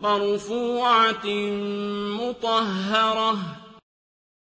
مَّرْفُوعَةٍ مُّطَهَّرَةٍ.